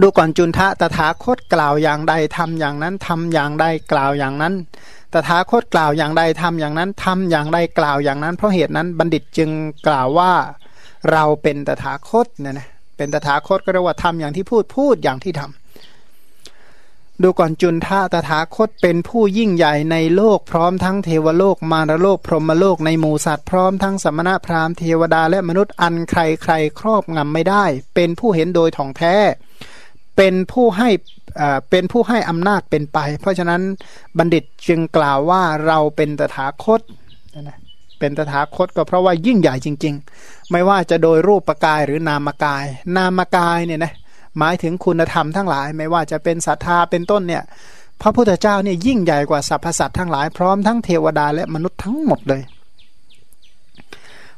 ดูก่อนจุนทะตถาคตกล่าวอย่างใดทำอย่างนั้นทำอย่างใดกล่าวอย่างนั้น ตถาคตกล่าวอย่างใดทำอย่างนั้นทำอย่างใดกล่าวอย่างนั้น เพราะเหตุนั้นบัณฑิตจึงกล่าวว่าเราเป็นตถาคตเนี่ยนะเป็นตถาคตก็เรียกว่าทำอย่างที่พูดพูดอย่างที่ทำดูก่อนจุนท่าตถาคตเป็นผู้ยิ่งใหญ่ในโลกพร้อมทั้งเทวโลกมารโลกพรหมโลกในหมู่สัตว์พร้อมทั้งสมณะพราหมณ์เทวดาและมนุษย์อันใครใครครอบงำไม่ได้ เป็นผู้เห็นโดยถ่องแท้ เป็นผู้ให้เป็นผู้ให้อำนาจเป็นไป เพราะฉะนั้นบัณฑิตจึงกล่าวว่าเราเป็นตถาคตนะเป็นตถาคตก็เพราะว่ายิ่งใหญ่จริง ๆ ไม่ว่าจะโดยรูปกายหรือนามกาย นามกายเนี่ยนะหมายถึงคุณธรรมทั้งหลาย ไม่ว่าจะเป็นศรัทธาเป็นต้นเนี่ยพระพุทธเจ้าเนี่ยยิ่งใหญ่กว่าสรรพสัตว์ทั้งหลายพร้อมทั้งเทวดาและมนุษย์ทั้งหมดเลย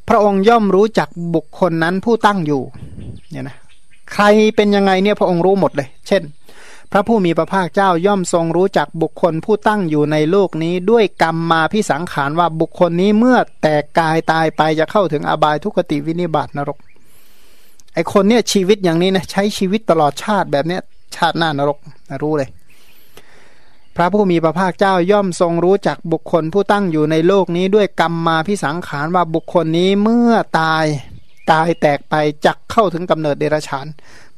พระองค์ย่อมรู้จักบุคคลนั้นผู้ตั้งอยู่เนี่ยนะ ใครเป็นยังไงเนี่ยพระองค์รู้หมดเลย เช่น พระผู้มีพระภาคเจ้าย่อมทรงรู้จักบุคคลผู้ตั้งอยู่ในโลกนี้ด้วยกรรมมาพิสังขารว่าบุคคลนี้เมื่อแตกกายตายไปจะเข้าถึงอบายทุกติวินิบาตนรก ไอคนเนี่ยชีวิตอย่างนี้นะใช้ชีวิตตลอดชาติแบบเนี้ยชาติหน้านรกนะรู้เลยพระผู้มีพระภาคเจ้าย่อมทรงรู้จักบุคคลผู้ตั้งอยู่ในโลกนี้ด้วยกรรมมาพิสังขารว่าบุคคลนี้เมื่อตาย ตายแตกไปจักเข้าถึงกำเนิดเดรัจฉาน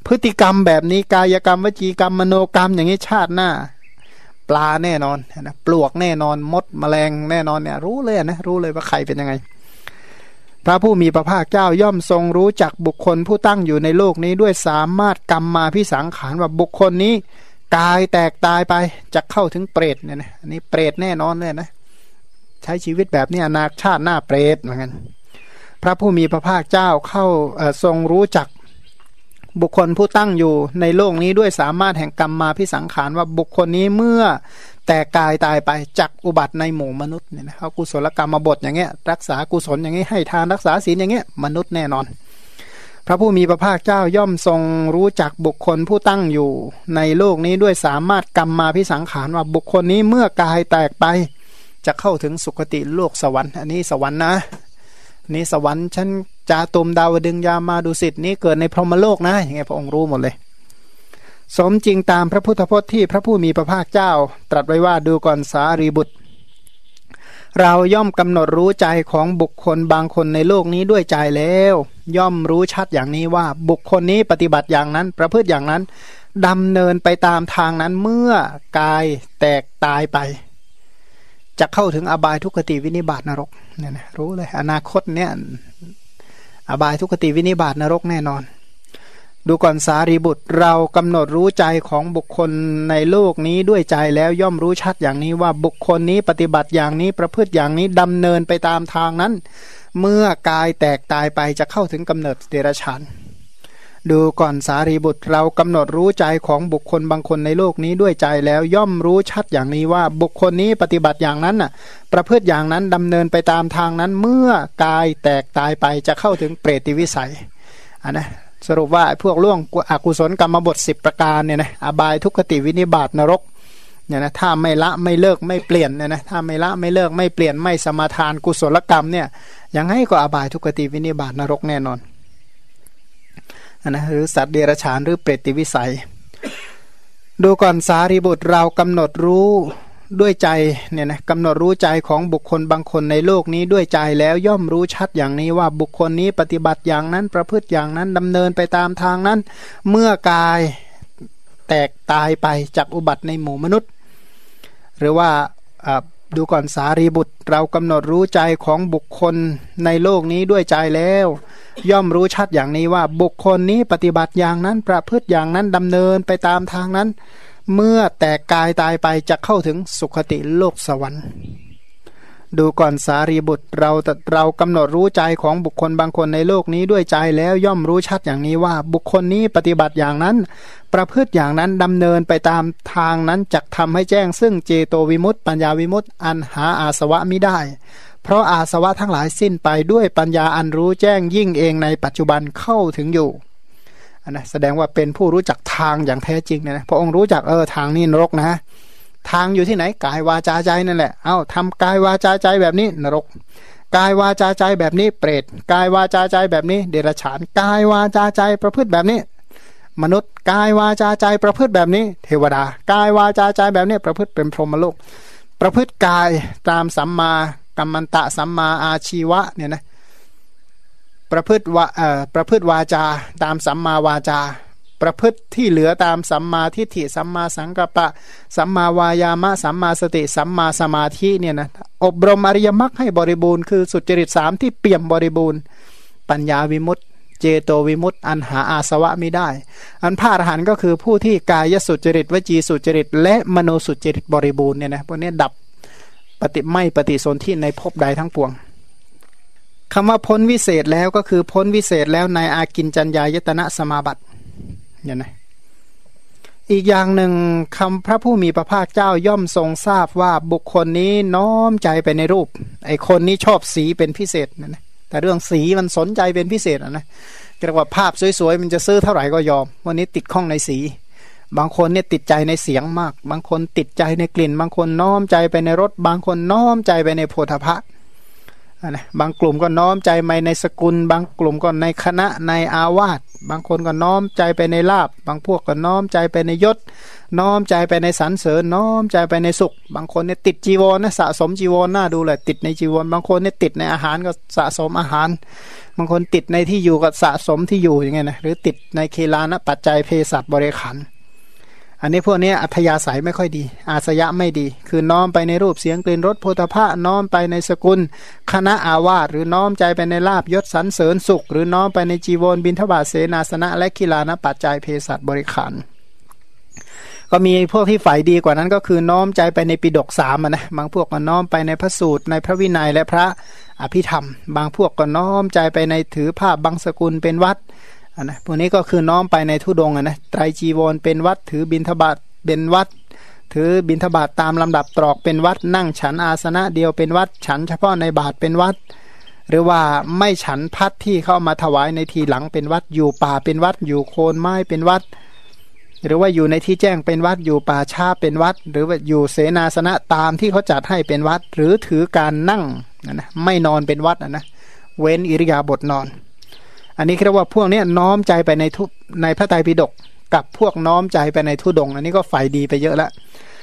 พฤติกรรมแบบนี้กายกรรมวจีกรรมมโนกรรมอย่างนี้ชาติหน้า ปลาแน่นอนนะปลวกแน่นอนมดมแมลงแน่นอนเนี่ยรู้เลยนะรู้เลยว่าใครเป็นยังไง พระผู้มีพระภาคเจ้าย่อมทรงรู้จักบุคคลผู้ตั้งอยู่ในโลกนี้ด้วยสามารถกรรมมาพิสังขารว่าบุคคลนี้กายแตกตายไปจะเข้าถึงเปรตเนี่ยนะอันนี้เปรตแน่นอนเลยนะ ใช้ชีวิตแบบนี้อนาคชาติหน้าเปรตเหมือนกัน พระผู้มีพระภาคเจ้าเข้าทรงรู้จักบุคคลผู้ตั้งอยู่ในโลกนี้ด้วยสามารถแห่งกรรมมาพิสังขารว่าบุคคลนี้เมื่อแต่กายตายไปจักอุบัติในหมู่มนุษย์เนี่ยนะเขากุศลกรรมมาบทอย่างเงี้ยรักษากุศลอย่างเงี้ยให้ทานรักษาศีลอย่างเงี้ยมนุษย์แน่นอน พระผู้มีพระภาคเจ้าย่อมทรงรู้จักบุคคลผู้ตั้งอยู่ ในโลกนี้ด้วยสามารถกรรมมาพิสังขารว่าบุคคลนี้เมื่อกายแตกไป จะเข้าถึงสุคติโลกสวรรค์อันนี้สวรรค์นะ นี่สวรรค์ชั้นจาตุมดาวดึงยามาดุสิตนี้เกิดในพรหมโลกนะอย่างเงี้ยพระองค์รู้หมดเลย สมจริงตามพระพุทธพจน์ที่พระผู้มีพระภาคเจ้า ตรัสไว้ว่าดูก่อนสารีบุตร เราย่อมกำหนดรู้ใจของบุคคลบางคนในโลกนี้ด้วยใจแล้ว ย่อมรู้ชัดอย่างนี้ว่าบุคคลนี้ปฏิบัติอย่างนั้น ประพฤติอย่างนั้นดำเนินไปตามทางนั้นเมื่อกายแตกตายไป จะเข้าถึงอบายทุกขติวินิบาตนรก เนี่ยนะรู้เลย อนาคตเนี่ยอบายทุกติวินิบาตนรกแน่นอน ดูก่อนสารีบุตรเรากำหนดรู้ใจของบุคคลในโลกนี้ด้วยใจแล้วย่อมรู้ชัดอย่างนี้ว่าบุคคลนี้ปฏิบัติอย่างนี้ประพฤติอย่างนี้ดำเนินไปตามทางนั้น เมื่อกายแตกตายไปจะเข้าถึงกำเนิดเดรัจฉาน ดูก่อนสารีบุตรเรากำหนดรู้ใจของบุคคลบางคนในโลกนี้ด้วยใจแล้วย่อมรู้ชัดอย่างนี้ว่าบุคคลนี้ปฏิบัติอย่างนั้นน่ะ ประพฤติอย่างนั้นดำเนินไปตามทางนั้นเมื่อกายแตกตายไปจะเข้าถึงเปรติวิสัยอันนะสรุปว่าพวกล่วงอกุศลกรรมบทสิบประการเนี่ยนะอบายทุกขติวินิบาตนรกเนี่ยนะถ้าไม่ละไม่เลิกไม่เปลี่ยนเนี่ยนะถ้าไม่ละไม่เลิกไม่เปลี่ยนไม่สมาทานกุศลกรรมเนี่ยยังให้ก็อบายทุกขติวินิบาตนรกแน่นอน นนะหรือสัตว์เดรัจฉานหรือเปรตติวิสัย ดูก่อนสารีบุตรเรากำหนดรู้ด้วยใจเนี่ยนะกำหนดรู้ใจของบุคคลบางคนในโลกนี้ด้วยใจแล้วย่อมรู้ชัดอย่างนี้ว่าบุคคลนี้ปฏิบัติอย่างนั้นประพฤติอย่างนั้นดำเนินไปตามทางนั้น เมื่อกายแตกตายไปจากอุบัติในหมู่มนุษย์ หรือว่า ดูก่อนสารีบุตรเรากำหนดรู้ใจของบุคคลในโลกนี้ด้วยใจแล้ว ย่อมรู้ชัดอย่างนี้ว่าบุคคลนี้ปฏิบัติอย่างนั้นประพฤติอย่างนั้นดำเนินไปตามทางนั้น เมื่อแตกกายตายไปจะเข้าถึงสุคติโลกสวรรค์ ดูก่อนสารีบุตรเราเรากำหนดรู้ใจของบุคคลบางคนในโลกนี้ด้วยใจแล้วย่อมรู้ชัดอย่างนี้ว่า บุคคลนี้ปฏิบัติอย่างนั้น ประพฤติอย่างนั้นดำเนินไปตามทางนั้นจะทำให้แจ้ง ซึ่งเจโตวิมุตต์ปัญญาวิมุตต์อันหาอาสวะมิได้ เพราะอาสวะทั้งหลายสิ้นไปด้วยปัญญาอันรู้แจ้งยิ่งเองในปัจจุบันเข้าถึงอยู่นนะแสดงว่าเป็นผู้รู้จักทางอย่างแท้จริงเนี่ยนะพระองค์รู้จักเออทางนี่นรกนะ ทางอยู่ที่ไหนกายวาจาใจนั่นแหละเอา้าทำกายวาจาใจแบบนี้นรกกายวาจาใจแบบนี้เปรตกายวาจาใจแบบนี้เดรัจฉานกายวาจาใจประพฤติแบบนี้ มนุษย์กายวาจาใจประพฤติแบบนี้ เทวดากายวาจาใจแบบนี้ประพฤติเป็นพรหมโลก ประพฤติกายตามสัมมากัมมันตะสัมมาอาชีวะเนี่ยนะประพฤติวาเอ่อประพฤติวาจาตามสัมมาวาจา ประพฤติที่เหลือตามสัมมาทิฏฐิสัมมาสังกัปปะ สัมมาวายามะสัมมาสติ สัมมาสมาธิเนี่ยนะอบรมอริยมรรคให้บริบูรณ์คือสุจริตสามที่เปี่ยมบริบูรณ์ ปัญญาวิมุตติ เจโตวิมุตติอันหาอาสวะไม่ได้ อันพระอรหันต์ก็คือผู้ที่กายสุจริตวจีสุจริต และมโนสุจริตบริบูรณ์เนี่ยนะพวกนี้ดับปฏิไม่ปฏิสนธิในภพใดทั้งปวงคำว่าพ้นวิเศษแล้วก็คือพ้นวิเศษแล้วในอากินจัญญายตนะสมาบัติเนี่ยนะอีกอย่างหนึ่งคำพระผู้มีพระภาคเจ้าย่อมทรงทราบว่าบุคคลนี้น้อมใจไปในรูป ไอคนนี้ชอบสีเป็นพิเศษนะนะ แต่เรื่องสีมันสนใจเป็นพิเศษนะเรียกว่าภาพสวยๆมันจะซื้อเท่าไหร่ก็ยอม วันนี้ติดข้องในสี บางคนเนี่ยติดใจในเสียงมาก บางคนติดใจในกลิ่น บางคนน้อมใจไปในรส บางคนน้อมใจไปในโพธพะ นะบางกลุ่มก็น้อมใจไปในสกุล บางกลุ่มก็ในคณะในอาวาสบางคนก็น้อมใจไปในลาบ บางพวกก็น้อมใจไปในยศ น้อมใจไปในสรรเสริญ น้อมใจไปในสุข บางคนเนี่ยติดจีวรนะสะสมจีวรน่าดูเลยติดในจีวร บางคนเนี่ยติดในอาหารก็สะสมอาหาร บางคนติดในที่อยู่ก็สะสมที่อยู่อย่างเงี้ยนะหรือติดในเคลานะปัจจัยเภสัชบริขาร อันนี้พวกนี้อัธยาศัยไม่ค่อยดี อาสยะไม่ดี คือน้อมไปในรูปเสียงกลิ่นรสโพธภะน้อมไปในสกุล คณะอาวาสหรือน้อมใจไปในลาบยศสรรเสริญสุข หรือน้อมไปในจีวรบินทบาทเสนาสนะ และกีฬานะปัจจัยเภสัชบริขารก็มีพวกที่ฝ่ายดีกว่านั้นก็คือน้อมใจไปในปิดกสามนะบางพวกก็น้อมไปในพระสูตรในพระวินัยและพระอภิธรรม บางพวกก็น้อมใจไปในถือภาพบางสกุลเป็นวัด นนะพวกนี้ก็คือน้อมไปในทุดงนะไตรจีวรเป็นวัดถือบินทบาทเป็นวัด ถือบินทบาทตามลำดับตรอกเป็นวัดนั่งฉันอาสนะเดียวเป็นวัดฉันเฉพาะในบาทเป็นวัด หรือว่าไม่ฉันพัดที่เข้ามาถวายในทีหลังเป็นวัดอยู่ป่าเป็นวัดอยู่โคนไม้เป็นวัด หรือว่าอยู่ในที่แจ้งเป็นวัดอยู่ป่าชาเป็นวัด หรือว่าอยู่เสนาสนะตามที่เขาจัดให้เป็นวัด หรือถือการนั่งนะไม่นอนเป็นวัดนะเว้นอิริยาบถนอน อันนี้เรียกว่าพวกนี้น้อมใจไปในทุในพระไตรปิฎกกับพวกน้อมใจไปในทุดง อันนี้ก็ฝ่ายดีไปเยอะแล้ว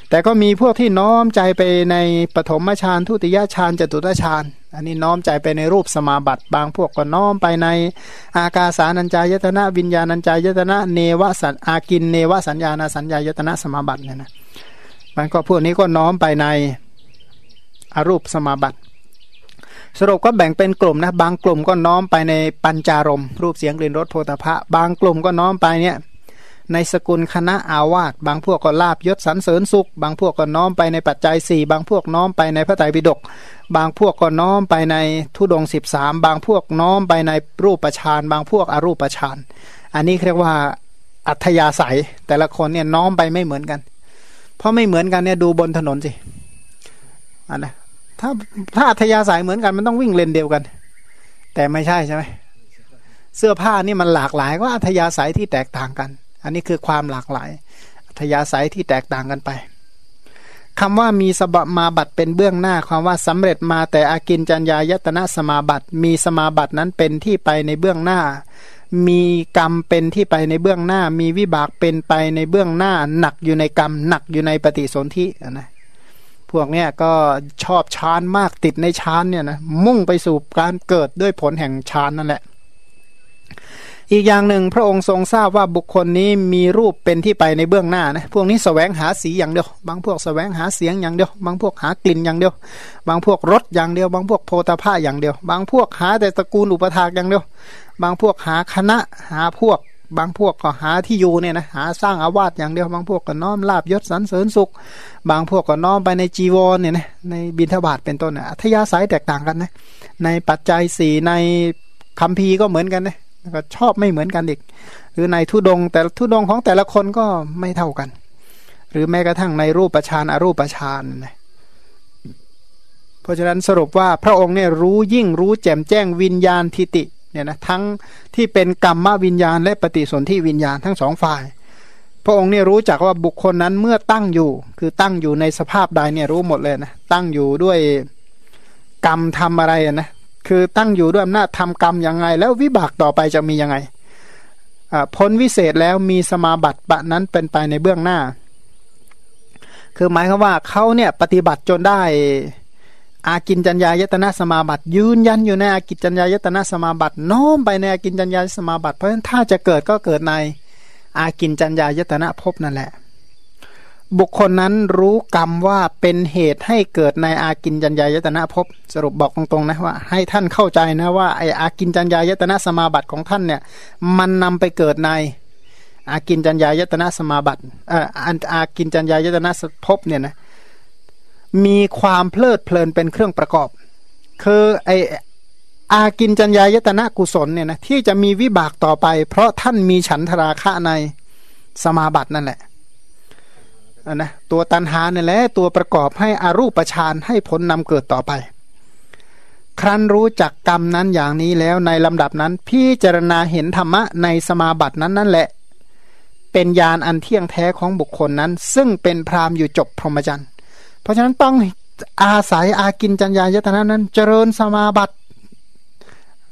แต่ก็มีพวกที่น้อมใจไปในปฐมฌานทุติยฌานจตุตฌานอันนี้น้อมใจไปในรูปสมาบัติบางพวกก็น้อมไปในอากาสานัญจายตนะวิญญาณัญจายตนะเนวสันอากินเนวสัญญาณสัญญายตนะสมาบัติเนี่ยนะบางก็พวกนี้ก็น้อมไปในอรูปสมาบัติ สรุปก็แบ่งเป็นกลุ่มนะบางกลุ่มก็น้อมไปในปัญจารมรูปเสียงกลิ่นรสโพธพะบางกลุ่มก็น้อมไปเนี่ยในสกุลคณะอาวาสบางพวกก็ลาบยศสรรเสริญสุข บางพวกก็น้อมไปในปัจจัยสี่บางพวกน้อมไปในพระไตรปิฎกบางพวกก็น้อมไปในทุดงสิบสามบางพวกน้อมไปในรูปประชานบางพวกอรูปประชานอันนี้เรียกว่าอัธยาศัยแต่ละคนเนี่ยน้อมไปไม่เหมือนกัน เพราะไม่เหมือนกันเนี่ยดูบนถนนสิอันนะ ถ้าถ้าอัธยาศัยเหมือนกันมันต้องวิ่งเลนเดียวกัน แต่ไม่ใช่ใช่ไหมเสื้อผ้านี่มันหลากหลายก็อัธยาศัยที่แตกต่างกัน อันนี้คือความหลากหลาย อัธยาศัยที่แตกต่างกันไปคำว่ามีสบมาบัตเป็นเบื้องหน้าความว่าสำเร็จมาแต่อากินจัญญายตนะสมาบัติ มีสมาบัตินั้นเป็นที่ไปในเบื้องหน้า มีกรรมเป็นที่ไปในเบื้องหน้า มีวิบากเป็นไปในเบื้องหน้า หนักอยู่ในกรรม หนักอยู่ในปฏิสนธินะ พวกเนี้ยก็ชอบฌานมากติดในฌานเนี่ยนะมุ่งไปสู่การเกิดด้วยผลแห่งฌานนั่นแหละ อีกอย่างหนึ่งพระองค์ทรงทราบว่าบุคคลนี้มีรูปเป็นที่ไปในเบื้องหน้านะพวกนี้สแสวงหาสีอย่างเดียว บางพวกสแสวงหาเสียงอย่างเดียว บางพวกหากลิ่นอย่างเดียว บางพวกรสอย่างเดียว บางพวกโพธาภาอย่างเดียว บางพวกหาแต่ตระกูลอุปถากอย่างเดียว บางพวกหาคณะหาพวก บางพวกก็หาที่อยู่เนี่ยนะหาสร้างอาวาสอย่างเดียวบางพวกก็น้อมลาบยศสรรเสริญสุข บางพวกก็น้อมไปในจีวรเนี่ยนะในบิณฑบาตเป็นต้นนะอัธยาศัยแตกต่างกันนะในปัจจัยสี่ในคัมภีก็เหมือนกันนะก็ชอบไม่เหมือนกันอีก หรือในทุดงแต่ทุดงของแต่ละคนก็ไม่เท่ากัน หรือแม้กระทั่งในรูปประชานอรูปประชานนะเพราะฉะนั้นสรุปว่าพระองค์เนี่ยรู้ยิ่งรู้แจ่มแจ้งวิญญาณทิติ เนี่ยนะทั้งที่เป็นกรรมวิญญาณ และปฏิสนธิวิญญาณทั้งสองฝ่าย พระองค์เนี่ยรู้จักว่าบุคคลนั้นเมื่อตั้งอยู่ คือตั้งอยู่ในสภาพใดเนี่ยรู้หมดเลยนะตั้งอยู่ด้วยกรรมทำอะไรนะคือตั้งอยู่ด้วยอำนาจทำกรรมยังไง แล้ววิบากต่อไปจะมียังไงพ้นวิเศษแล้วมีสมาบัติปะนั้นเป็นไปในเบื้องหน้า คือหมายความว่าเขาเนี่ยปฏิบัติจนได้ อากินจัญญายตนะสมาบัติยืนยันอยู่ในอากินจัญญายตนะสมาบัติโน้มไปในอากินจัญญาสมาบัติเพราะฉะนั้นถ้าจะเกิดก็เกิดในอากินจัญญายตนะภพนั่นแหละ บุคคลนั้นรู้กรรมว่าเป็นเหตุให้เกิดในอากินจัญญายตนะภพสรุปบอกตรงๆนะว่า ให้ท่านเข้าใจนะว่าไออากินจัญญายตนะสมาบัติของท่านเนี่ยมันนำไปเกิดในอากินจัญญายตนะสมาบัติเอ่ออากินจัญญายตนะภพเนี่ยนะ มีความเพลิดเพลินเป็นเครื่องประกอบ คือไออากินจัญญายตนะกุศลเนี่ยนะที่จะมีวิบากต่อไป เพราะท่านมีฉันทราคะในสมาบัตินั่นแหละนะตัวตันหาเนี่ยแหละตัวประกอบให้อารูปฌานให้ผลนำเกิดต่อไป ครั้นรู้จักกรรมนั้นอย่างนี้แล้วในลำดับนั้น พิจารณาเห็นธรรมะในสมาบัตินั้นนั่นแหละ เป็นญาณอันเที่ยงแท้ของบุคคลนั้น ซึ่งเป็นพรามอยู่จบพรหมจรรย์ เพราะฉะนั้นต้องอาศัยอากินจัญญายตนะนั้น เจริญสมาบัติ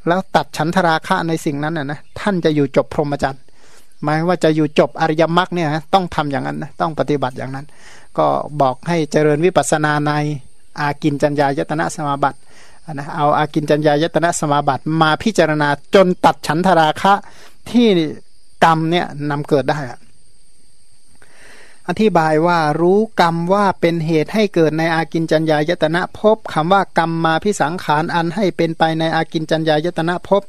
แล้วตัดฉันทราคะในสิ่งนั้นนะนะท่านจะอยู่จบพรหมจรรย์หมายว่าจะอยู่จบอริยมรรคเนี่ยต้องทำอย่างนั้นนะต้องปฏิบัติอย่างนั้น ก็บอกให้เจริญวิปัสสนาในอากินจัญญายตนะสมาบัตินะเอาอากินจัญญายตนะสมาบัติมาพิจารณาจนตัดฉันทราคะที่กรรมเนี่ยนำเกิดได้อะ อธิบายว่ารู้กรรมว่าเป็นเหตุให้เกิดในอากินจัญญายตนะภพคำว่ากรรมมาพิสังขารอันให้เป็นไปในอากินจัญญายตนะภพ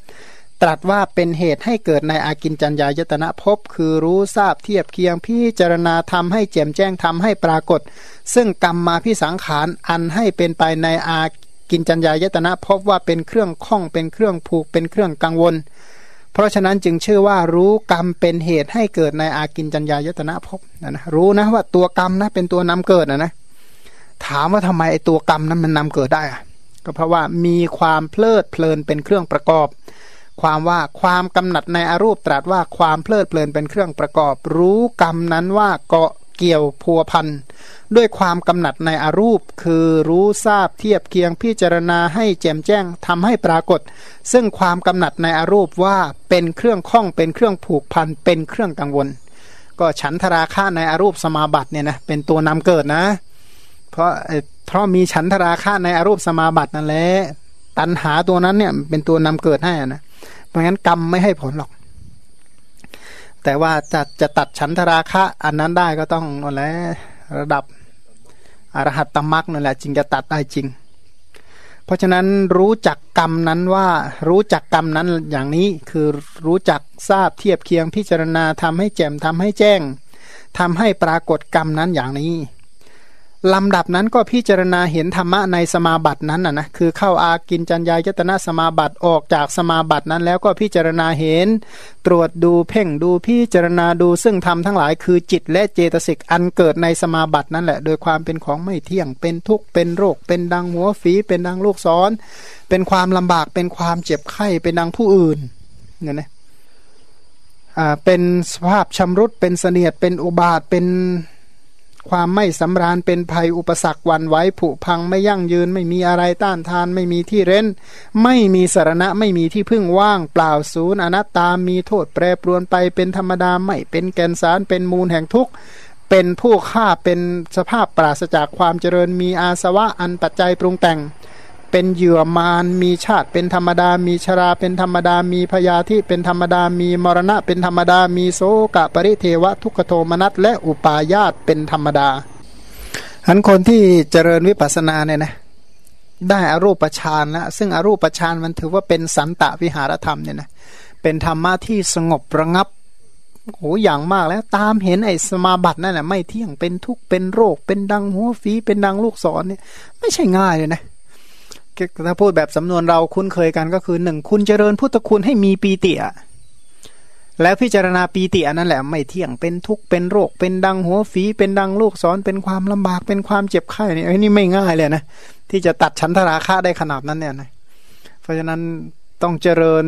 ตรัสว่าเป็นเหตุให้เกิดในอากินจัญญายตนะภพคือรู้ทราบเทียบเคียงพิจารณาทำให้แจ่มแจ้งทำให้ปรากฏ ซึ่งกรรมมาพิสังขารอันให้เป็นไปในอากินจัญญายตนะภพว่าเป็นเครื่องข้องเป็นเครื่องผูกเป็นเครื่องกังวล เพราะฉะนั้นจึงชื่อว่ารู้กรรมเป็นเหตุให้เกิดในอากินจัญญายตนะภพนะนะรู้นะว่าตัวกรรมนะเป็นตัวนำเกิดนะนะถามว่าทำไมไอ้ตัวกรรมนั้นมันนำเกิดได้อะก็เพราะว่ามีความเพลิดเพลินเป็นเครื่องประกอบ ความว่าความกำหนัดในอรูปตรัสว่าความเพลิดเพลินเป็นเครื่องประกอบ รู้กรรมนั้นว่าเกาะ เกี่ยวพัวพันด้วยความกำหนัดในอารูป คือรู้ทราบเทียบเคียงพิจารณาให้แจ่มแจ้งทำให้ปรากฏ ซึ่งความกำหนัดในอารูปว่าเป็นเครื่องข้องเป็นเครื่องผูกพันเป็นเครื่องกังวล ก็ฉันทราคะในอารูปสมาบัติเนี่ยนะเป็นตัวนำเกิดนะ เพราะเพราะมีฉันทราคะในอารูปสมาบัตินั่นแหละตัณหาตัวนั้นเนี่ยเป็นตัวนำเกิดให้นะเพราะงั้นกรรมไม่ให้ผลหรอก แต่ว่าจะจะตัดฉันทราคะ อันนั้นได้ก็ต้องนั่นแหละระดับอรหัตตมรักนั่นแหละจึงจะตัดได้จริง เพราะฉะนั้นรู้จักกรรมนั้นว่ารู้จักกรรมนั้นอย่างนี้คือรู้จักทราบเทียบเคียงพิจารณาทำให้แจ่มทำให้แจ้งทำให้ปรากฏกรรมนั้นอย่างนี้ ลำดับนั้นก็พิจารณาเห็นธรรมะในสมาบัตินั้นนะนะคือเข้าอากินจัญญายตนะสมาบัติออกจากสมาบัตินั้นแล้วก็พิจารณาเห็น ตรวจดูเพ่งดูพิจารณาดูซึ่งธรรมทั้งหลายคือจิตและเจตสิกอันเกิดในสมาบัตินั่นแหละ โดยความเป็นของไม่เที่ยงเป็นทุกข์เป็นโรค เป็นดังหัวฝีเป็นดังลูกศรเป็นความลำบากเป็นความเจ็บไข้เป็นดังผู้อื่นเนี่ยนะอ่าเป็นสภาพชำรุดเป็นเสนียดเป็นอุบาทเป็น ความไม่สำราญเป็นภัยอุปสรรควันไว้ผุพังไม่ยั่งยืน ไม่มีอะไรต้านทาน ไม่มีที่เร้น ไม่มีสารณะไม่มีที่พึ่งว่าง เปล่าศูนย์อนัตตามีโทษแปรปรวนไปเป็นธรรมดาไม่เป็นแกนสารเป็นมูลแห่งทุกข์เป็นผู้ฆ่าเป็นสภาพปราศจากความเจริญมีอาสวะอันปัจจัยปรุงแต่ง เป็นเหยื่อมารมีชาติเป็นธรรมดา มีชราเป็นธรรมดา มีพยาธิเป็นธรรมดา มีมรณะเป็นธรรมดา มีโสกะปริเทวะทุกขโทมนัสและอุปาญาตเป็นธรรมดาอันคนที่เจริญวิปัสสนาเนี่ยนะได้อารูปฌานแล้วซึ่งอรูปฌานมันถือว่าเป็นสันตวิหารธรรมเนี่ยนะเป็นธรรมะที่สงบระงับโอ้อย่างมากแล้วตามเห็นไอ้สมาบัตินั่นแหละไม่เที่ยงเป็นทุกข์เป็นโรค เป็นดังหัวฝีเป็นดังลูกศรเนี่ย ไม่ใช่ง่ายเลยนะ ถ้าพูดแบบสำนวนเราคุ้นเคยกันก็คือหนึ่งคุณเจริญพุทธคุณให้มีปีติอะแล้วพิจารณาปีติอันนั้นแหละไม่เที่ยงเป็นทุกข์เป็นโรค เป็นดังหัวฝีเป็นดังลูกศรเป็นความลำบากเป็นความเจ็บไข้นี่ไอ้นี่ไม่ง่ายเลยนะที่จะตัดชั้นทราคะได้ขนาดนั้นเนี่ยนะเพราะฉะนั้นต้องเจริญ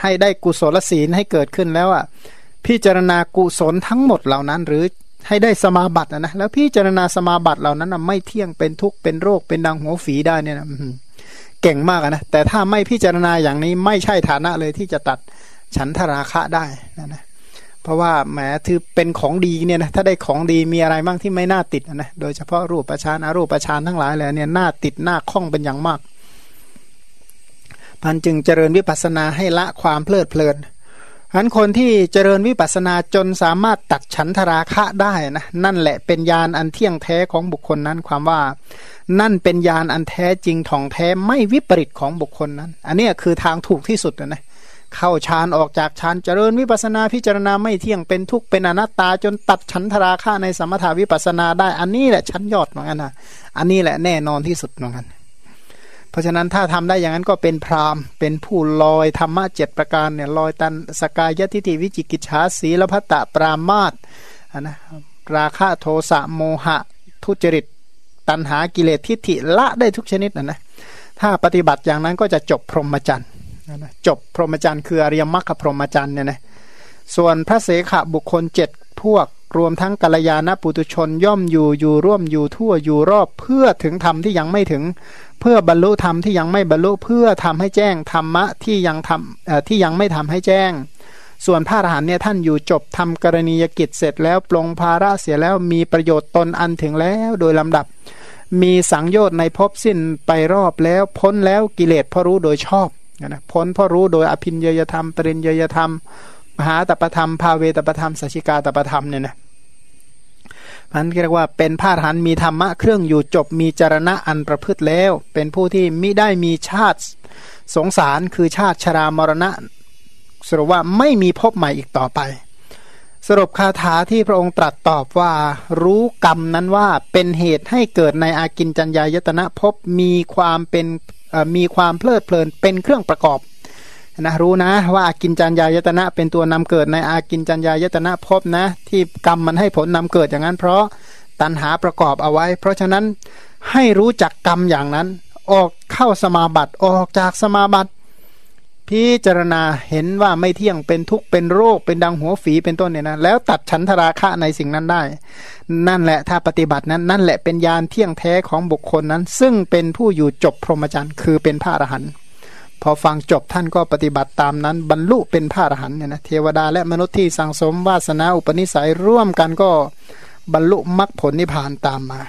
ให้ได้กุศลศีลให้เกิดขึ้นแล้วอะพิจารณากุศลทั้งหมดเหล่านั้น หรือ ให้ได้สมาบัตินะแล้วพิจารณาสมาบัติเหล่านั้นไม่เที่ยงเป็นทุกข์เป็นโรคเป็นดังหัวฝีได้เนี่ยนะเก่งมากนะแต่ถ้าไม่พิจารณาอย่างนี้ไม่ใช่ฐานะเลยที่จะตัดฉันทราคะได้นะนะเพราะว่าแหมถือเป็นของดีเนี่ยนะถ้าได้ของดีมีอะไรบ้างที่ไม่น่าติดนะโดยเฉพาะรูปประชานอารูปประชานทั้งหลายเลยเนี่ยน่าติดน่าคล้องเป็นอย่างมากพันจึงเจริญวิปัสนาให้ละความเพลิดเพลิน นั้นคนที่เจริญวิปัสนาจนสามารถตัดฉันทราคะได้นะนั่นแหละเป็นญาณอันเที่ยงแท้ของบุคคลนั้นความว่า นั่นเป็นญาณอันแท้จริงท่องแท้ไม่วิปริตของบุคคลนั้น อันนี้คือทางถูกที่สุดนะเข้าฌานออกจากฌานเจริญวิปัสนาพิจารณาไม่เที่ยงเป็นทุกข์เป็นอนัตตาจนตัดฉันทราคะในสมถาวิปัสนาได้ อันนี้แหละชั้นยอดเหมือนกันนะอันนี้แหละแน่นอนที่สุดเหมือนกัน ราะฉะนั้นถ้าทำได้อย่างนั้นก็เป็นพรามเป็นผู้ลอยธรรมะเจ็ดประการเนี่ยลอยตันสกายทิฏฐิวิจิกิจฉาสีลพัตตปรามาตนะราคะโทสะโมหะ ทุจริต ตัณหากิเลสทิฏฐิละได้ทุกชนิดนะนะถ้าปฏิบัติอย่างนั้นก็จะจบพรหมจรรย์นะจบพรหมจรรย์คืออริยมรรคพรหมจรรย์เนี่ยนะส่วนพระเสขบุคคลเจ็ดพวก รวมทั้งกัลยาณปุตุชนย่อมอยู่อยู่ร่วมอยู่ทั่วอยู่รอบเพื่อถึงธรรมที่ยังไม่ถึง เพื่อบรรลุธรรมที่ยังไม่บรรลุเพื่อทำให้แจ้งธรรมะที่ยังทำที่ยังไม่ทำให้แจ้ง ส่วนพระอรหันเนี่ยท่านอยู่จบทำกรณียกิจเสร็จแล้วปลงภาระเสียแล้วมีประโยชน์ตนอันถึงแล้วโดยลำดับ มีสังโยชน์ในภพสิ้นไปรอบแล้วพ้นแล้วกิเลสพอรู้โดยชอบนะพ้นพอรู้โดยอภินยยธรรม ปริญยยธรรม มหาตปธรรม ภาเวตปธรรมสัชิกาตปธรรมเนี่ยนะ พันเรียกว่าเป็นพาหันมีธรรมะเครื่องอยู่จบมีจรณะอันประพฤติแล้ว เป็นผู้ที่มิได้มีชาติสงสารคือชาติชรามรณะ สรุปว่าไม่มีพบใหม่อีกต่อไป สรุปคาถาที่พระองค์ตรัสตอบว่า รู้กรรมนั้นว่าเป็นเหตุให้เกิดในอากินจัญญายตนะพบมีความเป็นมีความเพลิดเพลินเป็นเครื่องประกอบ นะรู้นะว่าอากินจัญญายตนะเป็นตัวนำเกิดในอากินจัญญายตนะพบนะ ที่กรรมมันให้ผลนำเกิดอย่างนั้น เพราะตัณหาประกอบเอาไว้ เพราะฉะนั้นให้รู้จักกรรมอย่างนั้น ออกเข้าสมาบัติออกจากสมาบัติ พิจารณาเห็นว่าไม่เที่ยงเป็นทุกข์เป็นโรคเป็นดังหัวฝีเป็นต้นเนี่ยนะแล้วตัดฉันทราคะในสิ่งนั้นได้ นั่นแหละถ้าปฏิบัตินั้นนั่นแหละเป็นยานเที่ยงแท้ของบุคคลนั้น ซึ่งเป็นผู้อยู่จบพรหมจรรย์คือเป็นพระอรหันต์ อฟังจบท่านก็ปฏิบัติตามนั้น บรรลุเป็นพระอรหันต์เนี่ยนะเทวดาและมนุษย์ที่สังสมวาสนาอุปนิสัยร่วมกันก็บรรลุมรรคผลนิพพานตามมา